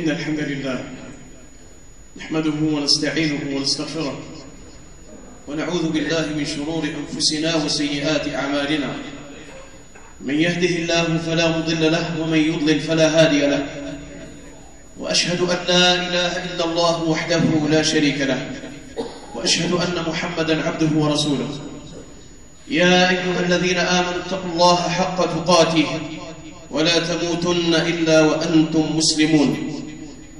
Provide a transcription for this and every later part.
إن الحمد لله نحمده ونستعينه ونستغفره ونعوذ بالله من شرور أنفسنا وسيئات أعمالنا. من يهده الله فلا مضل له ومن يضلل فلا هادي له. وأشهد أن لا إله إلا الله وحده لا شريك له. وأشهد أن محمدا عبده ورسوله. يا أيها الذين آمنوا اتقوا الله حق تقاته ولا تموتن إلا وأنتم مسلمون.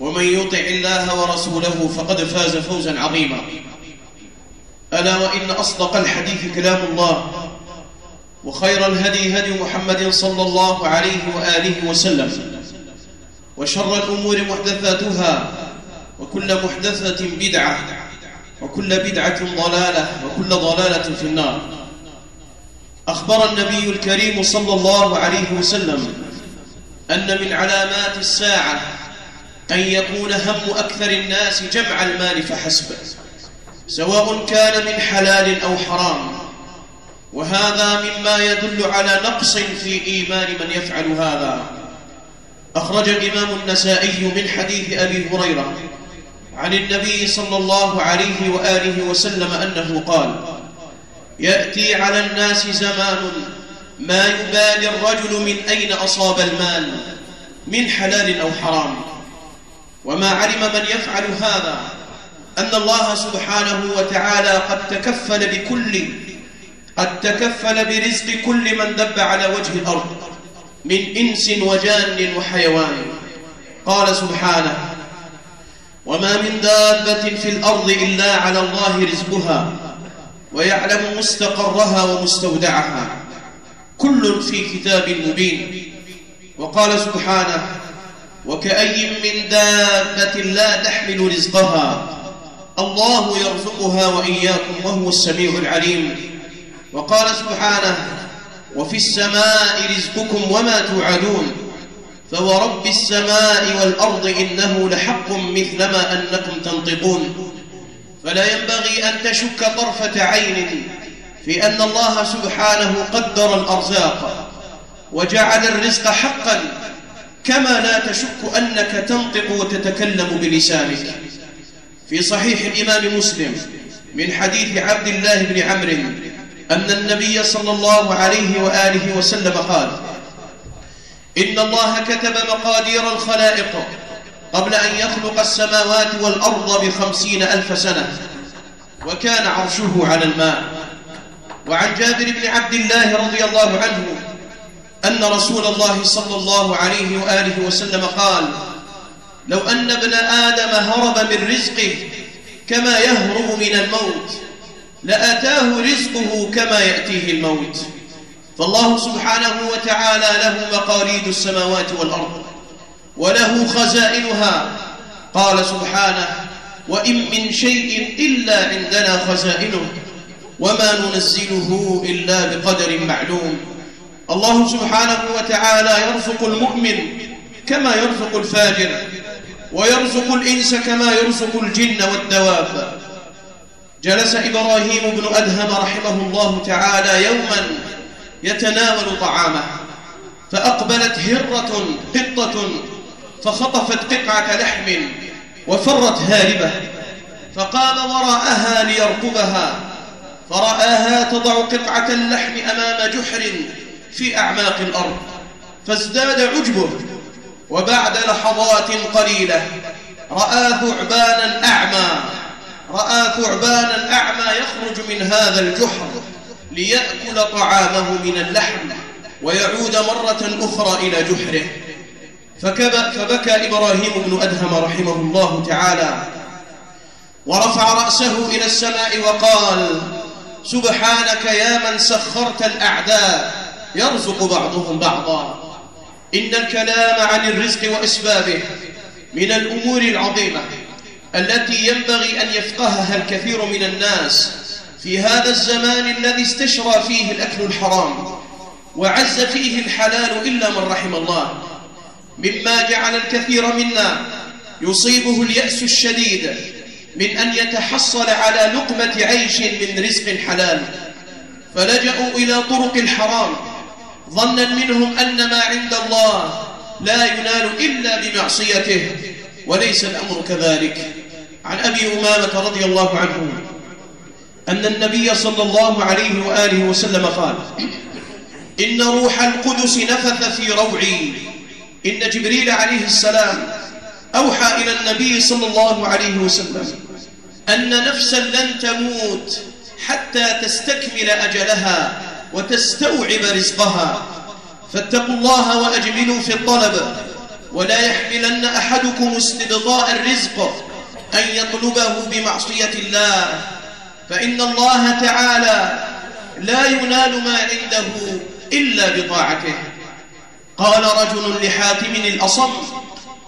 ومن يطع الله ورسوله فقد فاز فوزا عظيما. ألا وإن أصدق الحديث كلام الله وخير الهدي هدي محمد صلى الله عليه وآله وسلم وشر الأمور محدثاتها وكل محدثة بدعة وكل بدعة ضلالة وكل ضلالة في النار. أخبر النبي الكريم صلى الله عليه وسلم أن من علامات الساعة أن يكون هم أكثر الناس جمع المال فحسب سواء كان من حلال أو حرام. وهذا مما يدل على نقص في إيمان من يفعل هذا. أخرج الإمام النسائي من حديث أبي هريرة عن النبي صلى الله عليه وآله وسلم أنه قال يأتي على الناس زمان ما يبالي الرجل من أين أصاب المال من حلال أو حرام. وما علم من يفعل هذا أن الله سبحانه وتعالى قد تكفل بكل قد تكفل برزق كل من دب على وجه الأرض من إنس وجان وحيوان. قال سبحانه وما من دابة في الأرض إلا على الله رزقها ويعلم مستقرها ومستودعها. كل في كتاب مبين. وقال سبحانه وكأي من دابة لا تحمل رزقها. الله يرزقها وإياكم وهو السميع العليم. وقال سبحانه وفي السماء رزقكم وما توعدون. فورب السماء والأرض إنه لحق مثلما أنكم تنطقون. فلا ينبغي أن تشك طرفة عين في أن الله سبحانه قدر الأرزاق وجعل الرزق حقا كما لا تشك أنك تنطق وتتكلم بلسانك. في صحيح الإمام مسلم من حديث عبد الله بن عمرو أن النبي صلى الله عليه وآله وسلم قال إن الله كتب مقادير الخلائق قبل أن يخلق السماوات والأرض بخمسين ألف سنة وكان عرشه على الماء. وعن جابر بن عبد الله رضي الله عنه أن رسول الله صلى الله عليه وآله وسلم قال لو أن ابن آدم هرب من رزقه كما يهرب من الموت لأتاه رزقه كما يأتيه الموت. فالله سبحانه وتعالى له مقاليد السماوات والأرض وله خزائنها. قال سبحانه وإن من شيء إلا عندنا خزائنه وما ننزله إلا بقدر معلوم. الله سبحانه وتعالى يرزق المؤمن كما يرزق الفاجر ويرزق الإنس كما يرزق الجن والدواب. جلس إبراهيم بن أدهم رحمه الله تعالى يوما يتناول طعامه فأقبلت هرة قطة فخطفت قطعة لحم وفرت هاربة فقام وراءها ليركبها فرآها تضع قطعة اللحم أمام جحر في أعماق الأرض فازداد عجبه وبعد لحظات قليلة رأى ثعبانا أعمى رأى ثعبانا أعمى يخرج من هذا الجحر ليأكل طعامه من اللحم ويعود مرة أخرى إلى جحره. فبكى إبراهيم بن أدهم رحمه الله تعالى ورفع رأسه إلى السماء وقال سبحانك يا من سخرت الأعداء يرزق بعضهم بعضا. إن الكلام عن الرزق وأسبابه من الأمور العظيمة التي ينبغي أن يفقهها الكثير من الناس في هذا الزمان الذي استشرى فيه الأكل الحرام وعز فيه الحلال إلا من رحم الله. مما جعل الكثير منا يصيبه اليأس الشديد من أن يتحصل على لقمة عيش من رزق حلال. فلجأوا إلى طرق الحرام ظنا منهم أن ما عند الله لا ينال إلا بمعصيته وليس الأمر كذلك. عن أبي أمامة رضي الله عنه أن النبي صلى الله عليه وآله وسلم قال إن روح القدس نفث في روعي إن جبريل عليه السلام أوحى إلى النبي صلى الله عليه وسلم أن نفسا لن تموت حتى تستكمل أجلها. وتستوعب رزقها. فاتقوا الله وأجملوا في الطلب. ولا يحملن أحدكم استبطاء الرزق أن يطلبه بمعصية الله. فإن الله تعالى لا ينال ما عنده إلا بطاعته. قال رجل لحاتم الأصم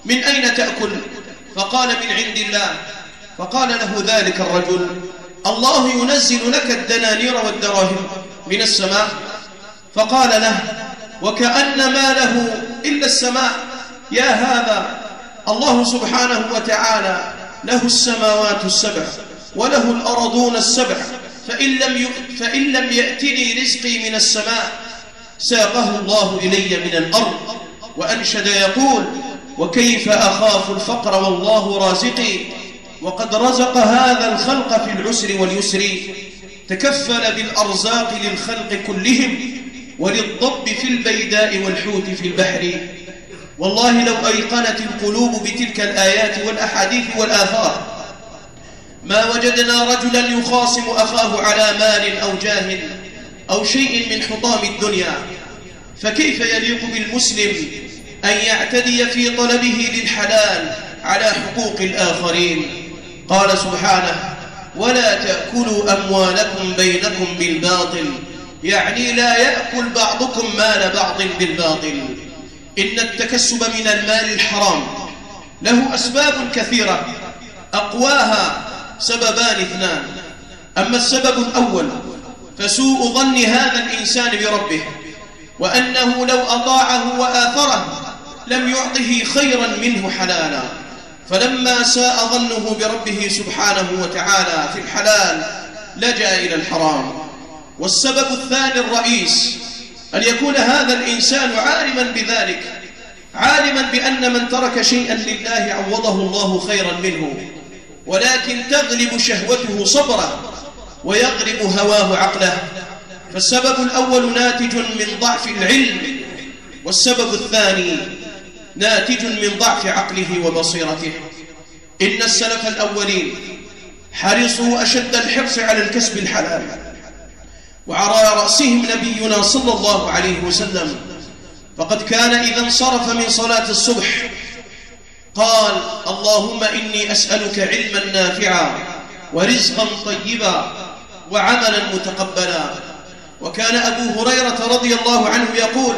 من أين تأكل؟ فقال من عند الله. فقال له ذلك الرجل الله ينزل لك الدنانير والدراهم. من السماء فقال له وكأن ما له إلا السماء. يا هذا الله سبحانه وتعالى له السماوات السبع وله الأرضون السبع فإن لم, فإن لم يأتني رزقي من السماء ساقه الله إلي من الأرض. وأنشد يقول وكيف أخاف الفقر والله رازقي وقد رزق هذا الخلق في العسر واليسر. تكفل بالأرزاق للخلق كلهم وللضب في البيداء والحوت في البحر. والله لو أيقنت القلوب بتلك الآيات والأحاديث والآثار ما وجدنا رجلا يخاصم أخاه على مال أو جاه أو شيء من حطام الدنيا. فكيف يليق بالمسلم أن يعتدي في طلبه للحلال على حقوق الآخرين؟ قال سبحانه ولا تأكلوا أموالكم بينكم بالباطل. يعني لا يأكل بعضكم مال بعض بالباطل. إن التكسب من المال الحرام. له أسباب كثيرة. أقواها سببان اثنان. أما السبب الأول فسوء ظن هذا الإنسان بربه. وأنه لو أطاعه وآثره لم يعطه خيرا منه حلالا. فلما ساء ظنه بربه سبحانه وتعالى في الحلال لجأ إلى الحرام. والسبب الثاني الرئيس أن يكون هذا الإنسان عالما بذلك عالما بأن من ترك شيئا لله عوضه الله خيرا منه ولكن تغلب شهوته صبره ويغلب هواه عقله. فالسبب الأول ناتج من ضعف العلم والسبب الثاني ناتج من ضعف عقله وبصيرته. إن السلف الأولين حرصوا أشد الحرص على الكسب الحلال وعلى رأسهم نبينا صلى الله عليه وسلم. فقد كان إذا انصرف من صلاة الصبح قال اللهم إني أسألك علما نافعا ورزقا طيبا وعملا متقبلا. وكان أبو هريرة رضي الله عنه يقول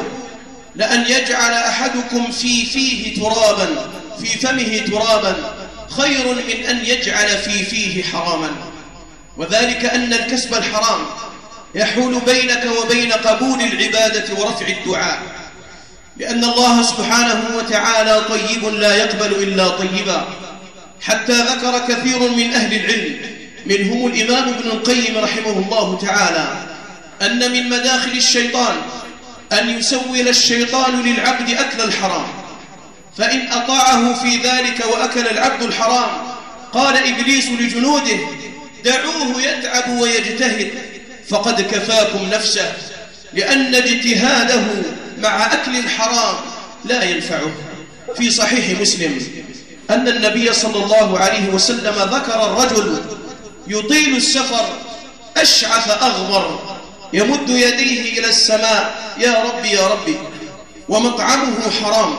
لأن يجعل أحدكم في فيه ترابا في فمه ترابا. خير من أن يجعل في فيه حراما. وذلك أن الكسب الحرام يحول بينك وبين قبول العبادة ورفع الدعاء. لأن الله سبحانه وتعالى طيب لا يقبل إلا طيبا. حتى ذكر كثير من أهل العلم منهم الإمام ابن القيم رحمه الله تعالى أن من مداخل الشيطان أن يسول الشيطان للعبد أكل الحرام. فإن أطاعه في ذلك وأكل العبد الحرام قال إبليس لجنوده دعوه يتعب ويجتهد فقد كفاكم نفسه لأن اجتهاده مع أكل الحرام لا ينفعه. في صحيح مسلم أن النبي صلى الله عليه وسلم ذكر الرجل يطيل السفر أشعث أغبر يمد يديه إلى السماء يا ربي يا ربي. ومطعمه حرام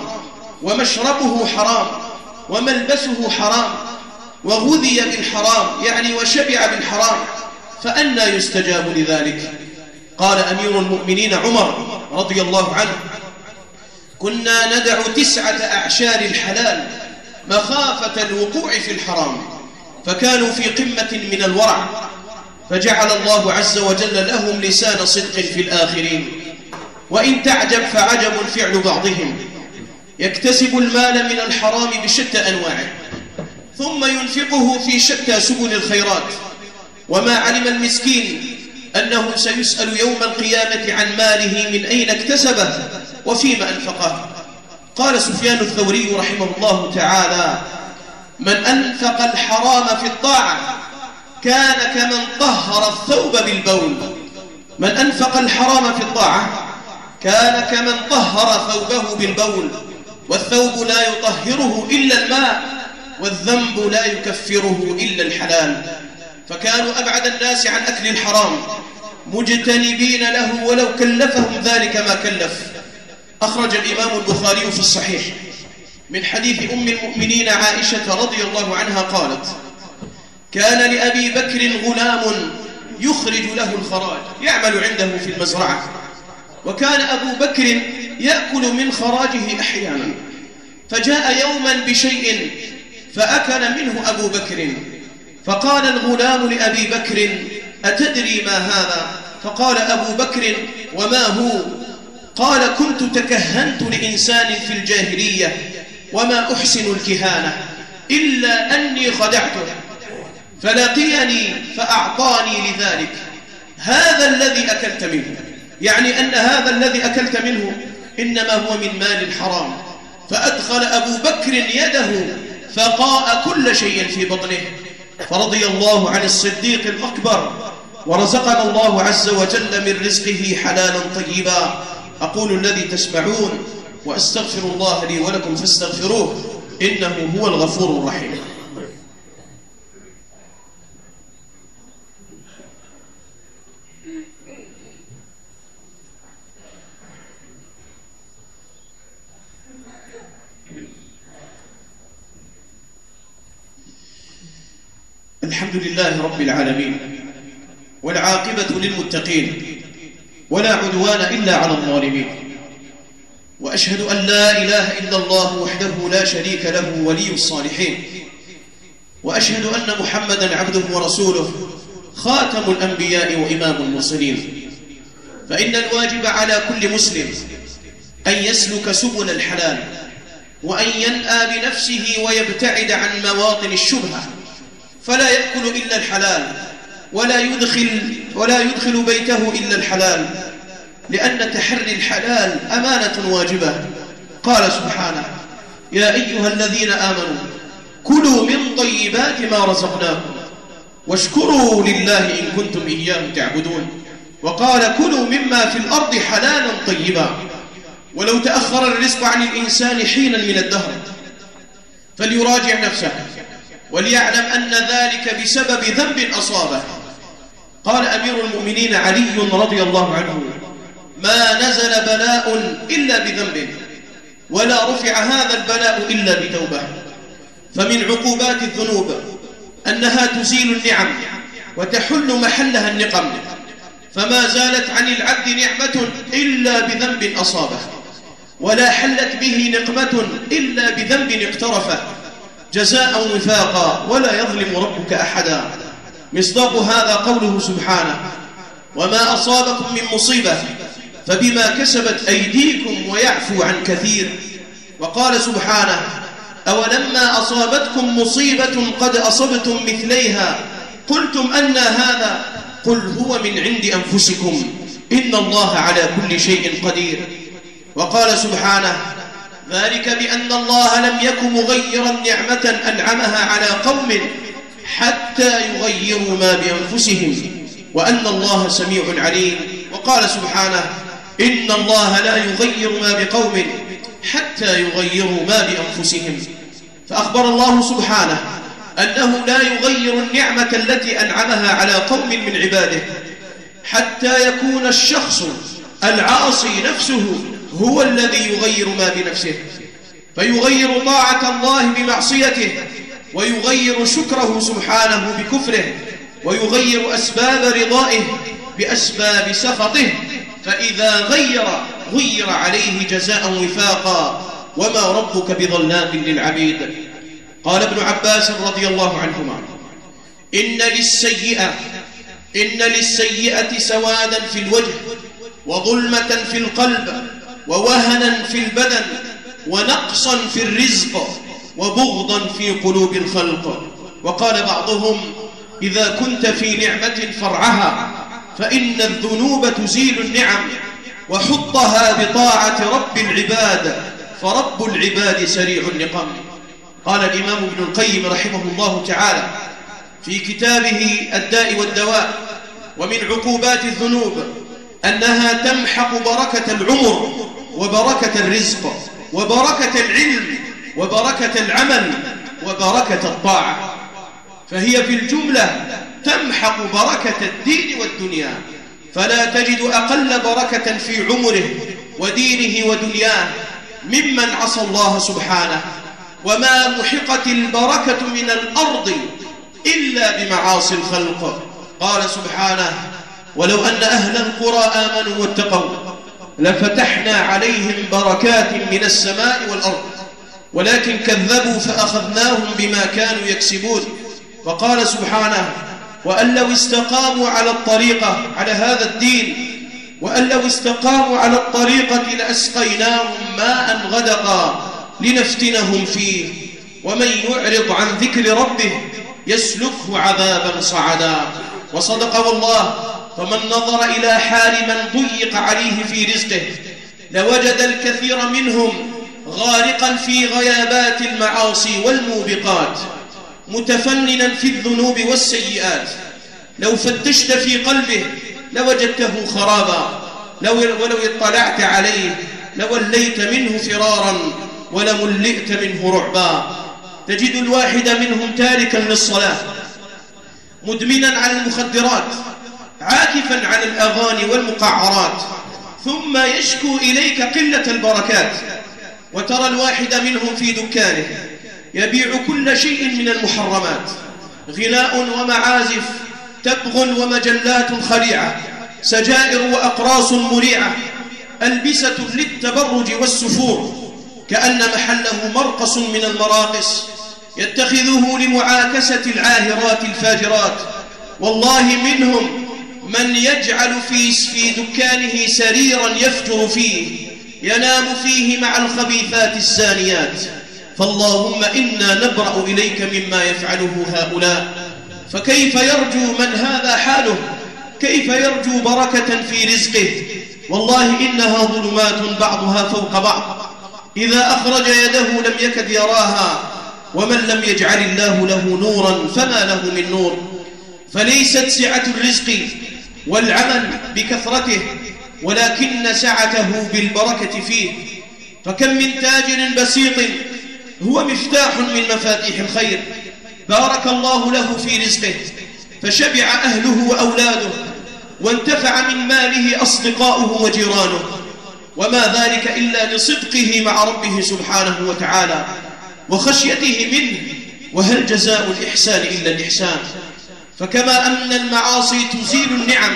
ومشربه حرام وملبسه حرام وغذي بالحرام يعني وشبع بالحرام. فأنى يستجاب لذلك. قال أمير المؤمنين عمر رضي الله عنه كنا ندع تسعة أعشار الحلال مخافة الوقوع في الحرام فكانوا في قمة من الورع. فجعل الله عز وجل لهم لسان صدق في الآخرين. وإن تعجب فعجب فعل بعضهم. يكتسب المال من الحرام بشتى أنواعه. ثم ينفقه في شتى سبل الخيرات. وما علم المسكين أنه سيسأل يوم القيامة عن ماله من أين اكتسبه وفيما أنفقه. قال سفيان الثوري رحمه الله تعالى من أنفق الحرام في الطاعة كان كمن طهر الثوب بالبول. من أنفق الحرام في الطاعة كان كمن طهر ثوبه بالبول. والثوب لا يطهره إلا الماء والذنب لا يكفره إلا الحلال. فكانوا أبعد الناس عن أكل الحرام مجتنبين له ولو كلفهم ذلك ما كلف. أخرج الإمام البخاري في الصحيح. من حديث أم المؤمنين عائشة رضي الله عنها قالت كان لأبي بكر غلام يخرج له الخراج يعمل عنده في المزرعة. وكان أبو بكر يأكل من خراجه أحيانا. فجاء يوما بشيء فأكل منه أبو بكر. فقال الغلام لأبي بكر أتدري ما هذا؟ فقال أبو بكر وما هو؟ قال كنت تكهنت لإنسان في الجاهلية وما أحسن الكهانة إلا أني خدعته. فلقيني فأعطاني لذلك. هذا الذي أكلت منه. يعني أن هذا الذي أكلت منه إنما هو من مال الحرام فأدخل أبو بكر يده فقاء كل شيء في بطنه. فرضي الله عن الصديق الأكبر. ورزقنا الله عز وجل من رزقه حلالا طيبا. أقول الذي تسمعون وأستغفر الله لي ولكم فاستغفروه إنه هو الغفور الرحيم. الحمد لله رب العالمين والعاقبة للمتقين ولا عدوان إلا على الظالمين. وأشهد أن لا إله إلا الله وحده لا شريك له ولي الصالحين. وأشهد أن محمدا عبده ورسوله خاتم الأنبياء وإمام المرسلين. فإن الواجب على كل مسلم أن يسلك سبل الحلال وأن ينأى بنفسه ويبتعد عن مواطن الشبهة. فلا يأكل إلا الحلال ولا يدخل, ولا يدخل بيته إلا الحلال لأن تحري الحلال أمانة واجبة. قال سبحانه يا أيها الذين آمنوا كلوا من طيبات ما رزقناكم واشكروا لله إن كنتم إياه تعبدون. وقال كلوا مما في الأرض حلالا طيبا. ولو تأخر الرزق عن الإنسان حينا من الدهر فليراجع نفسه. وليعلم أن ذلك بسبب ذنب أصابه. قال أمير المؤمنين علي رضي الله عنه ما نزل بلاء إلا بذنب ولا رفع هذا البلاء إلا بتوبة. فمن عقوبات الذنوب أنها تزيل النعم وتحل محلها النقم. فما زالت عن العبد نعمة إلا بذنب أصابه ولا حلت به نقمة إلا بذنب اقترفه. جزاء وفاقا ولا يظلم ربك أحدا. مصداق هذا قوله سبحانه وما أصابكم من مصيبة فبما كسبت أيديكم ويعفو عن كثير. وقال سبحانه أولما أصابتكم مصيبة قد أصبتم مثليها. قلتم أن هذا قل هو من عند أنفسكم. إن الله على كل شيء قدير. وقال سبحانه ذلك بأن الله لم يك مغيرا نعمة أنعمها على قوم حتى يغيروا ما بأنفسهم وأن الله سميع عليم. وقال سبحانه إن الله لا يغير ما بقوم حتى يغيروا ما بأنفسهم. فأخبر الله سبحانه أنه لا يغير النعمة التي أنعمها على قوم من عباده حتى يكون الشخص العاصي نفسه هو الذي يغير ما بنفسه فيغير طاعة الله بمعصيته ويغير شكره سبحانه بكفره ويغير أسباب رضائه بأسباب سخطه فإذا غير غير عليه جزاء وفاقا وما ربك بظلام للعبيد. قال ابن عباس رضي الله عنهما إن للسيئة إن للسيئة سوادا في الوجه وظلمة في القلب ووهنا في البدن ونقصا في الرزق وبغضا في قلوب الخلق. وقال بعضهم إذا كنت في نعمة فرعها فإن الذنوب تزيل النعم وحطها بطاعة رب العباد فرب العباد سريع النقم. قال الإمام ابن القيم رحمه الله تعالى في كتابه الداء والدواء ومن عقوبات الذنوب أنها تمحق بركة العمر وبركة الرزق وبركة العلم وبركة العمل وبركة الطاعة. فهي في الجملة تمحق بركة الدين والدنيا. فلا تجد أقل بركة في عمره ودينه ودنياه ممن عصى الله سبحانه. وما محقت البركة من الأرض إلا بمعاصي الخلق. قال سبحانه ولو أن أهل القرى آمنوا واتقوا لفتحنا عليهم بركات من السماء والأرض ولكن كذبوا فأخذناهم بما كانوا يكسبون. وقال سبحانه وأن لو استقاموا على الطريقة على هذا الدين وأن لو استقاموا على الطريقة لأسقيناهم ماء غدقا لنفتنهم فيه. ومن يعرض عن ذكر ربه يسلكه عذابا صعدا. وصدق والله فمن نظر إلى حال من ضيق عليه في رزقه لوجد الكثير منهم غارقا في غيابات المعاصي والموبقات متفننا في الذنوب والسيئات. لو فتشت في قلبه لوجدته خرابا لو ولو اطلعت عليه لوليت منه فرارا ولملئت منه رعبا. تجد الواحد منهم تاركا للصلاة مدمنا على المخدرات عاكفا على الأغاني والمقعرات ثم يشكو إليك قلة البركات وترى الواحد منهم في دكانه يبيع كل شيء من المحرمات غناء ومعازف تبغ ومجلات خليعة سجائر وأقراص مريعة ألبسة للتبرج والسفور كأن محله مرقص من المراقص يتخذه لمعاكسة العاهرات الفاجرات والله منهم من يجعل في في دكانه سريرا يفجر فيه ينام فيه مع الخبيثات الزانيات. فاللهم إنا نبرأ إليك مما يفعله هؤلاء. فكيف يرجو من هذا حاله؟ كيف يرجو بركة في رزقه؟ والله إنها ظلمات بعضها فوق بعض. إذا أخرج يده لم يكد يراها ومن لم يجعل الله له نورا فما له من نور. فليست سعة الرزق والعمل بكثرته ولكن سعته بالبركة فيه. فكم من تاجر بسيط هو مفتاح من مفاتيح الخير. بارك الله له في رزقه فشبع أهله وأولاده وانتفع من ماله أصدقاؤه وجيرانه. وما ذلك إلا لصدقه مع ربه سبحانه وتعالى وخشيته منه. وهل جزاء الإحسان إلا الإحسان؟ فكما أن المعاصي تزيل النعم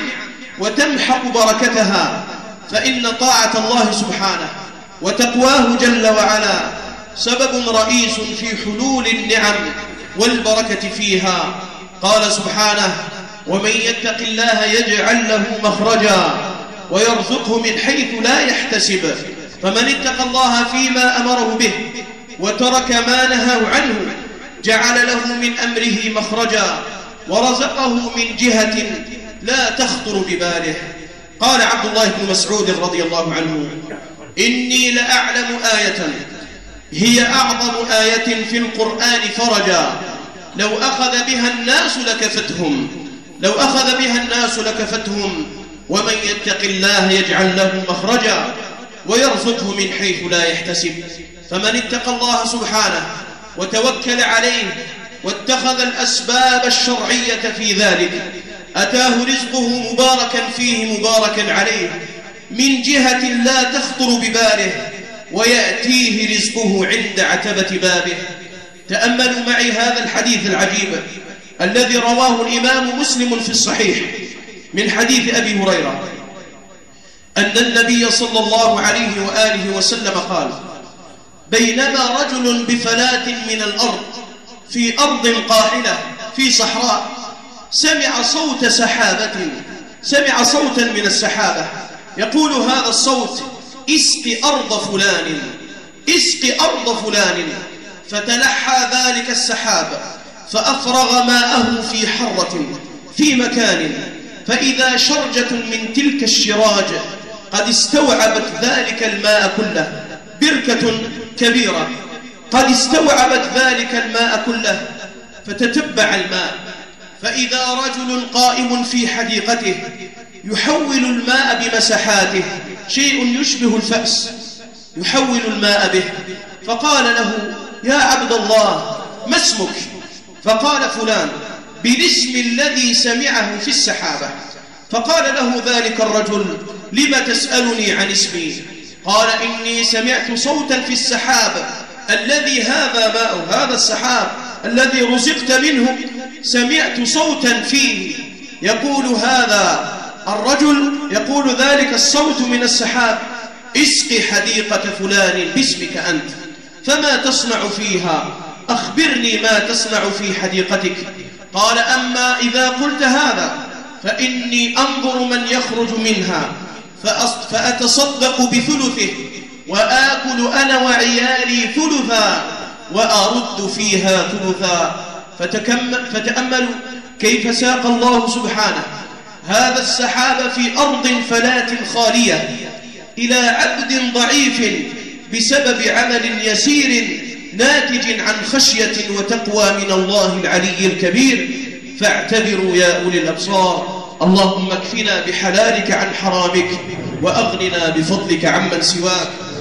وتمحق بركتها فإن طاعة الله سبحانه وتقواه جل وعلا سبب رئيس في حلول النعم والبركة فيها. قال سبحانه ومن يتق الله يجعل له مخرجا ويرزقه من حيث لا يحتسب فمن اتقى الله فيما أمره به وترك ما نهاه عنه جعل له من أمره مخرجا ورزقه من جهة لا تخطر بباله. قال عبد الله بن مسعود رضي الله عنه إني لأعلم آية. هي أعظم آية في القرآن فرجا. لو أخذ بها الناس لكفتهم. لو أخذ بها الناس لكفتهم. ومن يتق الله يجعل له مخرجا ويرزقه من حيث لا يحتسب. فمن اتقى الله سبحانه وتوكل عليه واتخذ الأسباب الشرعية في ذلك. أتاه رزقه مباركا فيه مباركا عليه. من جهة لا تخطر بباله ويأتيه رزقه عند عتبة بابه. تأملوا معي هذا الحديث العجيب الذي رواه الإمام مسلم في الصحيح من حديث أبي هريرة. أن النبي صلى الله عليه وآله وسلم قال بينما رجل بفلاة من الأرض في أرض قاحلة في صحراء. سمع صوت سحابة سمع صوتا من السحابة. يقول هذا الصوت إسق أرض فلان إسق أرض فلان. فتلحى ذلك السحاب فأفرغ ماءه في حرة في مكان. فإذا شرجة من تلك الشراج قد استوعبت ذلك الماء كله بركة كبيرة. قد استوعبت ذلك الماء كله فتتبع الماء. فإذا رجل قائم في حديقته يحول الماء بمسحاته شيء يشبه الفأس يحول الماء به. فقال له يا عبد الله ما اسمك؟ فقال فلان بالاسم الذي سمعه في السحابة. فقال له ذلك الرجل لم تسألني عن اسمي؟ قال إني سمعت صوتا في السحاب الذي هذا ماء هذا السحاب الذي رزقت منه سمعت صوتا فيه. يقول هذا الرجل يقول ذلك الصوت من السحاب. اسقي حديقة فلان باسمك أنت فما تصنع فيها؟ أخبرني ما تصنع في حديقتك. قال أما إذا قلت هذا فإني أنظر من يخرج منها فأتصدق بثلثه. وآكل أنا وعيالي ثلثا وأرد فيها ثلثا. فتأملوا كيف ساق الله سبحانه. هذا السحاب في أرض فلاة خالية إلى عبد ضعيف بسبب عمل يسير ناتج عن خشية وتقوى من الله العلي الكبير. فاعتبروا يا أولي الأبصار. اللهم اكفنا بحلالك عن حرامك وأغننا بفضلك عمن سواك.